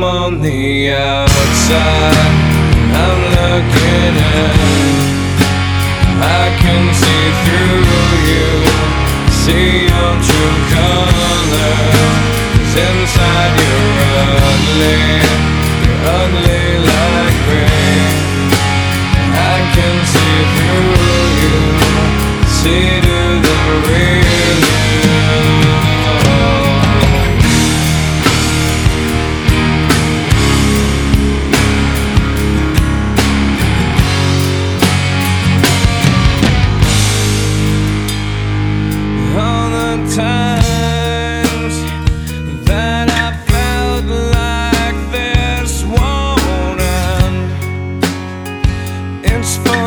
I'm on the outside. I'm looking in. I can see through you. See your true colors. inside you're ugly. You're ugly like me. I can see through you. See to the real It's for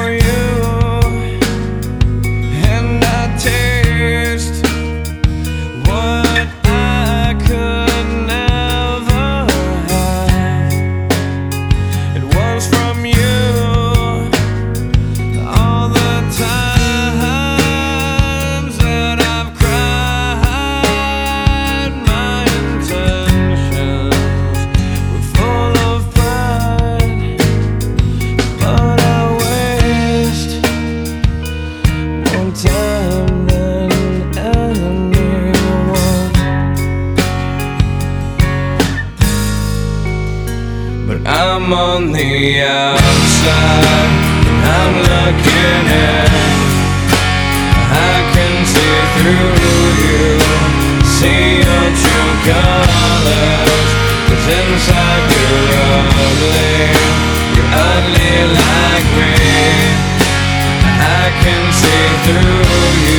I'm on the outside, I'm looking in. I can see through you, see your true colors. 'Cause inside you're ugly, you're ugly like me. I can see through you,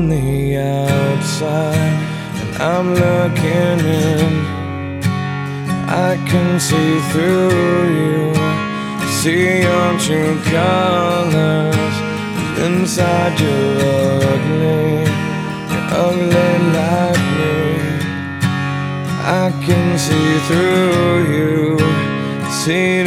on the outside and I'm looking in. I can see through you, see your true colors. Inside you're ugly, you're ugly like me. I can see through you, see